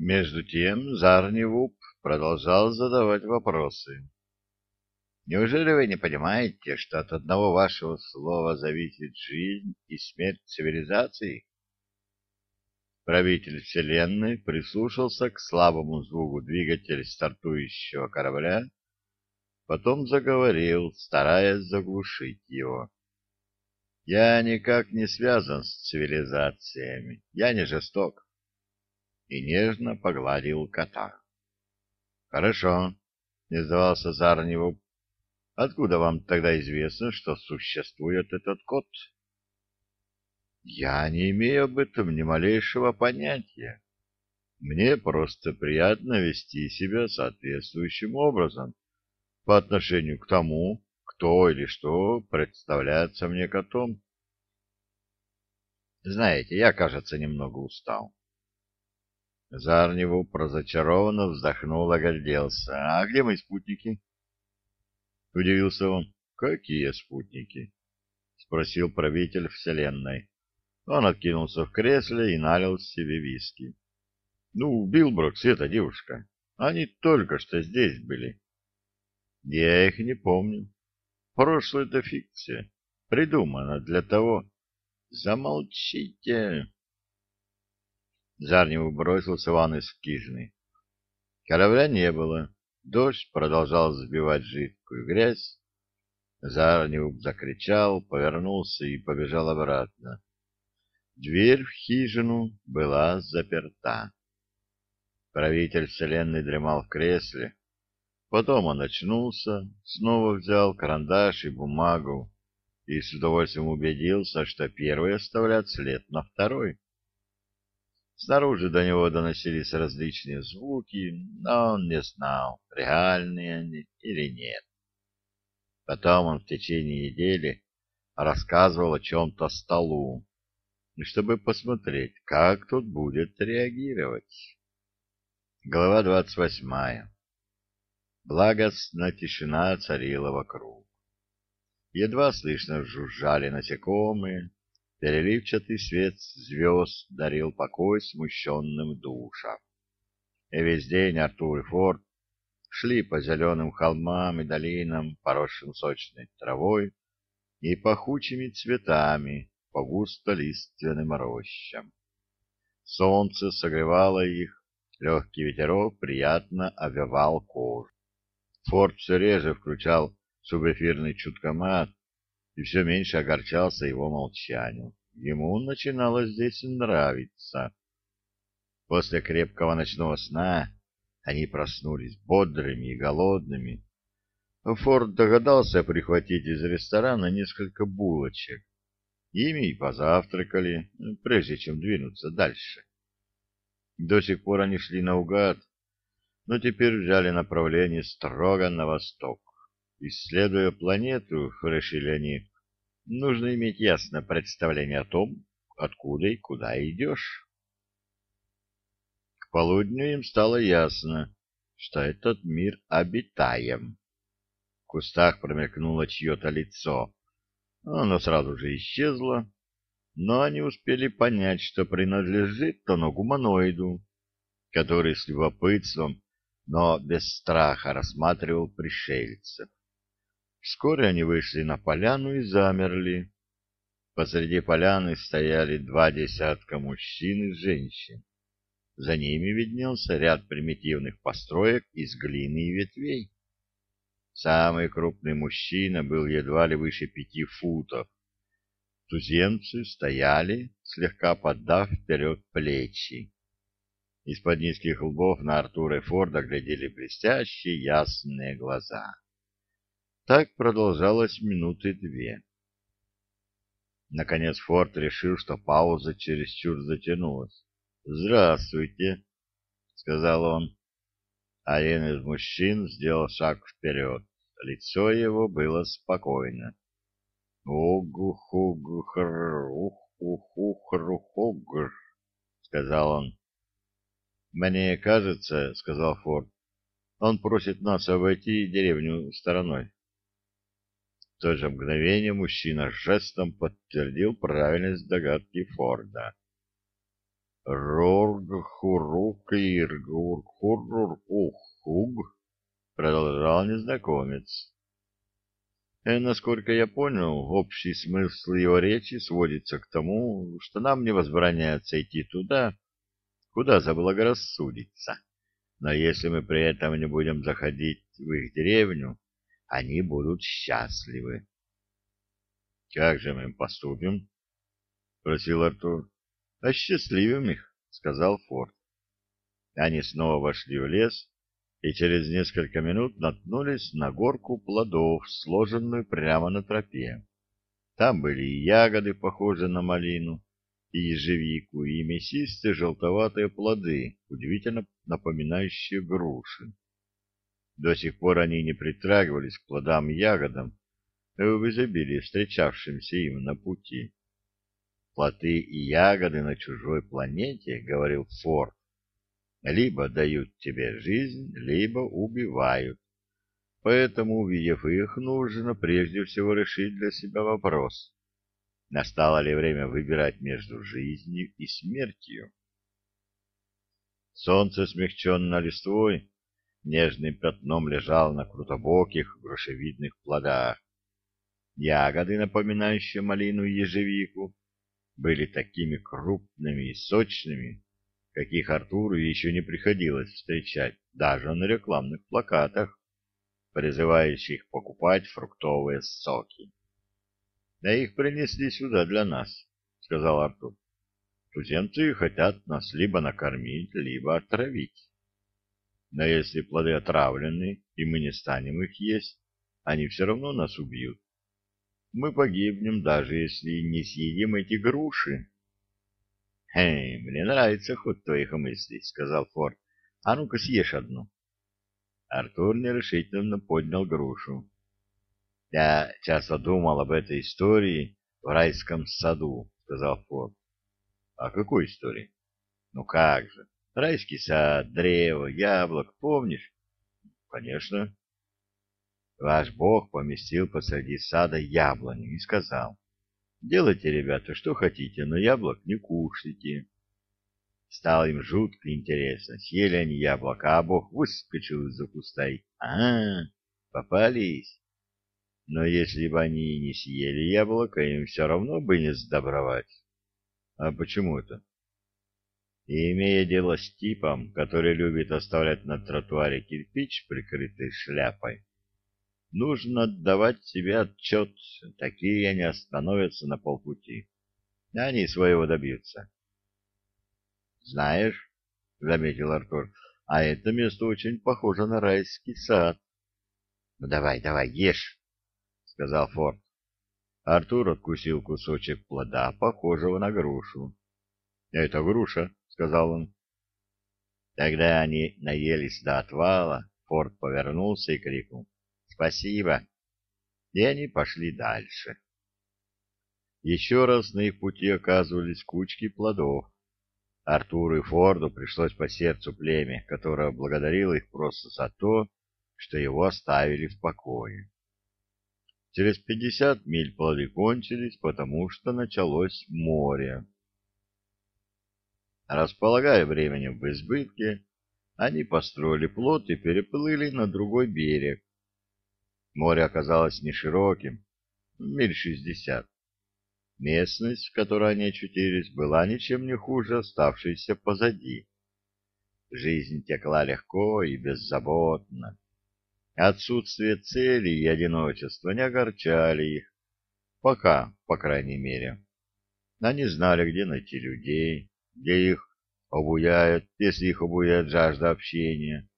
Между тем Зарнивуп продолжал задавать вопросы. Неужели вы не понимаете, что от одного вашего слова зависит жизнь и смерть цивилизации? Правитель Вселенной прислушался к слабому звуку двигателя стартующего корабля, потом заговорил, стараясь заглушить его. Я никак не связан с цивилизациями, я не жесток. И нежно погладил кота. Хорошо, не сдавался Зарневу. Откуда вам тогда известно, что существует этот кот? Я не имею об этом ни малейшего понятия. Мне просто приятно вести себя соответствующим образом по отношению к тому, кто или что представляется мне котом. Знаете, я, кажется, немного устал. Зарневу разочарованно вздохнул, огляделся. — А где мои спутники? — удивился он. — Какие спутники? — спросил правитель Вселенной. Он откинулся в кресле и налил себе виски. — Ну, Билброкс эта девушка. Они только что здесь были. — Я их не помню. Прошлое — это фикция, придумана для того... Замолчите! Зарнев бросился ван из хижины. Корабля не было. Дождь продолжал сбивать жидкую грязь. Зарнев закричал, повернулся и побежал обратно. Дверь в хижину была заперта. Правитель вселенной дремал в кресле, Потом он очнулся, снова взял карандаш и бумагу и с удовольствием убедился, что первый оставляет след на второй. Снаружи до него доносились различные звуки, но он не знал, реальные они или нет. Потом он в течение недели рассказывал о чем-то столу, чтобы посмотреть, как тот будет реагировать. Глава двадцать восьмая Благостная тишина царила вокруг. Едва слышно жужжали насекомые, переливчатый свет звезд дарил покой смущенным душам. И весь день Артур и Форд шли по зеленым холмам и долинам, поросшим сочной травой и пахучими цветами по густо-лиственным рощам. Солнце согревало их, легкий ветерок приятно овевал кожу. Форд все реже включал субэфирный чуткомат и все меньше огорчался его молчанию. Ему начинало здесь нравиться. После крепкого ночного сна они проснулись бодрыми и голодными. Форд догадался прихватить из ресторана несколько булочек. Ими и позавтракали, прежде чем двинуться дальше. До сих пор они шли наугад, но теперь взяли направление строго на восток. Исследуя планету, решили они, нужно иметь ясное представление о том, откуда и куда идешь. К полудню им стало ясно, что этот мир обитаем. В кустах промелькнуло чье-то лицо. Оно сразу же исчезло, но они успели понять, что принадлежит оно гуманоиду, который с любопытством но без страха рассматривал пришельцев. Вскоре они вышли на поляну и замерли. Посреди поляны стояли два десятка мужчин и женщин. За ними виднелся ряд примитивных построек из глины и ветвей. Самый крупный мужчина был едва ли выше пяти футов. Туземцы стояли, слегка поддав вперед плечи. Из-под низких лбов на Артура и Форда глядели блестящие ясные глаза. Так продолжалось минуты две. Наконец Форд решил, что пауза чересчур затянулась. «Здравствуйте», — сказал он. Один из мужчин сделал шаг вперед. Лицо его было спокойно. «Угу-хугу-хр, ух-уху-хру-хугр», — сказал он. «Мне кажется, — сказал Форд, — он просит нас обойти деревню стороной». В то же мгновение мужчина жестом подтвердил правильность догадки Форда. «Рорг-хуру Уркур-Ур-Хур-Ух-Хуг, продолжал незнакомец. Э, насколько я понял, общий смысл его речи сводится к тому, что нам не возбраняется идти туда, куда заблагорассудится. Но если мы при этом не будем заходить в их деревню, они будут счастливы. — Как же мы поступим? — спросил Артур. — Осчастливим их, — сказал Форд. Они снова вошли в лес и через несколько минут наткнулись на горку плодов, сложенную прямо на тропе. Там были и ягоды, похожие на малину, и ежевику, и мясистые желтоватые плоды, удивительно напоминающие груши. До сих пор они не притрагивались к плодам и ягодам, в изобилии встречавшимся им на пути. Плоды и ягоды на чужой планете, — говорил Форд, либо дают тебе жизнь, либо убивают. Поэтому, увидев их, нужно прежде всего решить для себя вопрос. Настало ли время выбирать между жизнью и смертью? Солнце, смягченное листвой, нежным пятном лежало на крутобоких грушевидных плодах. Ягоды, напоминающие малину и ежевику, были такими крупными и сочными, каких Артуру еще не приходилось встречать даже на рекламных плакатах, призывающих покупать фруктовые соки. — Да их принесли сюда для нас, — сказал Артур. — Туземцы хотят нас либо накормить, либо отравить. Но если плоды отравлены, и мы не станем их есть, они все равно нас убьют. Мы погибнем, даже если не съедим эти груши. — Хей, мне нравится ход твоих мыслей, — сказал Форд. — А ну-ка съешь одну. Артур нерешительно поднял грушу. — Я часто думал об этой истории в райском саду, — сказал Форд. — О какой истории? — Ну как же, райский сад, древо, яблок, помнишь? — Конечно. Ваш бог поместил посреди сада яблоню и сказал — Делайте, ребята, что хотите, но яблок не кушайте. Стало им жутко интересно, съели они яблоко, а Бог выскочил из-за куста и... А, попались. Но если бы они не съели яблоко, им все равно бы не сдобровать. А почему это? И имея дело с типом, который любит оставлять на тротуаре кирпич, прикрытый шляпой, Нужно отдавать себе отчет, такие не остановятся на полпути. Они своего добьются. — Знаешь, — заметил Артур, — а это место очень похоже на райский сад. — Ну давай, давай, ешь, — сказал Форд. Артур откусил кусочек плода, похожего на грушу. — Это груша, — сказал он. Тогда они наелись до отвала, Форд повернулся и крикнул. Спасибо. И они пошли дальше. Еще раз на их пути оказывались кучки плодов. Артуру и Форду пришлось по сердцу племя, которое благодарило их просто за то, что его оставили в покое. Через пятьдесят миль плоды кончились, потому что началось море. Располагая временем в избытке, они построили плот и переплыли на другой берег, Море оказалось не широким, миль шестьдесят. Местность, в которой они очутились, была ничем не хуже оставшейся позади. Жизнь текла легко и беззаботно. Отсутствие цели и одиночество не огорчали их. Пока, по крайней мере. Они знали, где найти людей, где их обуяет, если их обуяет жажда общения,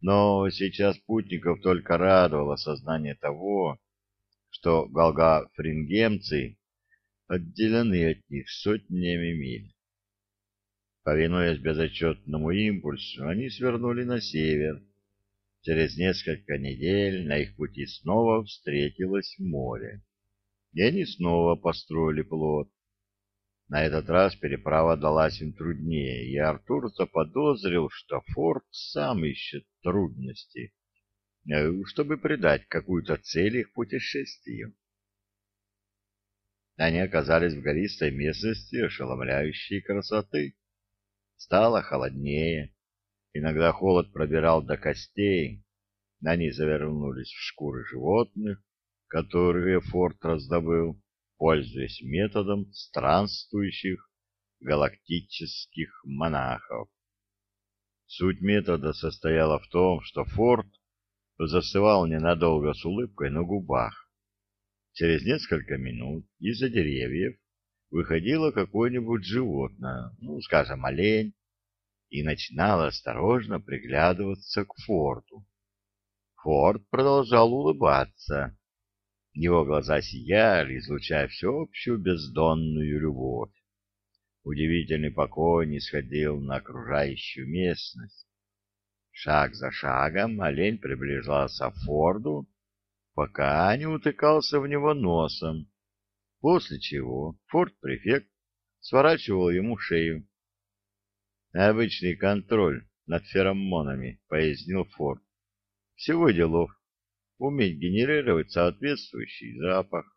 но сейчас путников только радовало сознание того, что галгафрингемцы отделены от них сотнями миль. Повинуясь безотчетному импульсу, они свернули на север. Через несколько недель на их пути снова встретилось море. И они снова построили плот, на этот раз переправа далась им труднее, и Артур заподозрил, что Форд сам ищет трудности, э, чтобы придать какую-то цель их путешествию. Они оказались в гористой местности ошеломляющей красоты. Стало холоднее. Иногда холод пробирал до костей. Они завернулись в шкуры животных, которые Форд раздобыл, пользуясь методом странствующих галактических монахов. Суть метода состояла в том, что Форд застывал ненадолго с улыбкой на губах. Через несколько минут из-за деревьев выходило какое-нибудь животное, ну, скажем, олень, и начинало осторожно приглядываться к Форду. Форд продолжал улыбаться. Его глаза сияли, излучая всеобщую бездонную любовь. Удивительный покой не сходил на окружающую местность. Шаг за шагом олень приближался к Форду, пока не утыкался в него носом, после чего форт-префект сворачивал ему шею. «Обычный контроль над феромонами», — пояснил Форд. «Всего делов. Уметь генерировать соответствующий запах».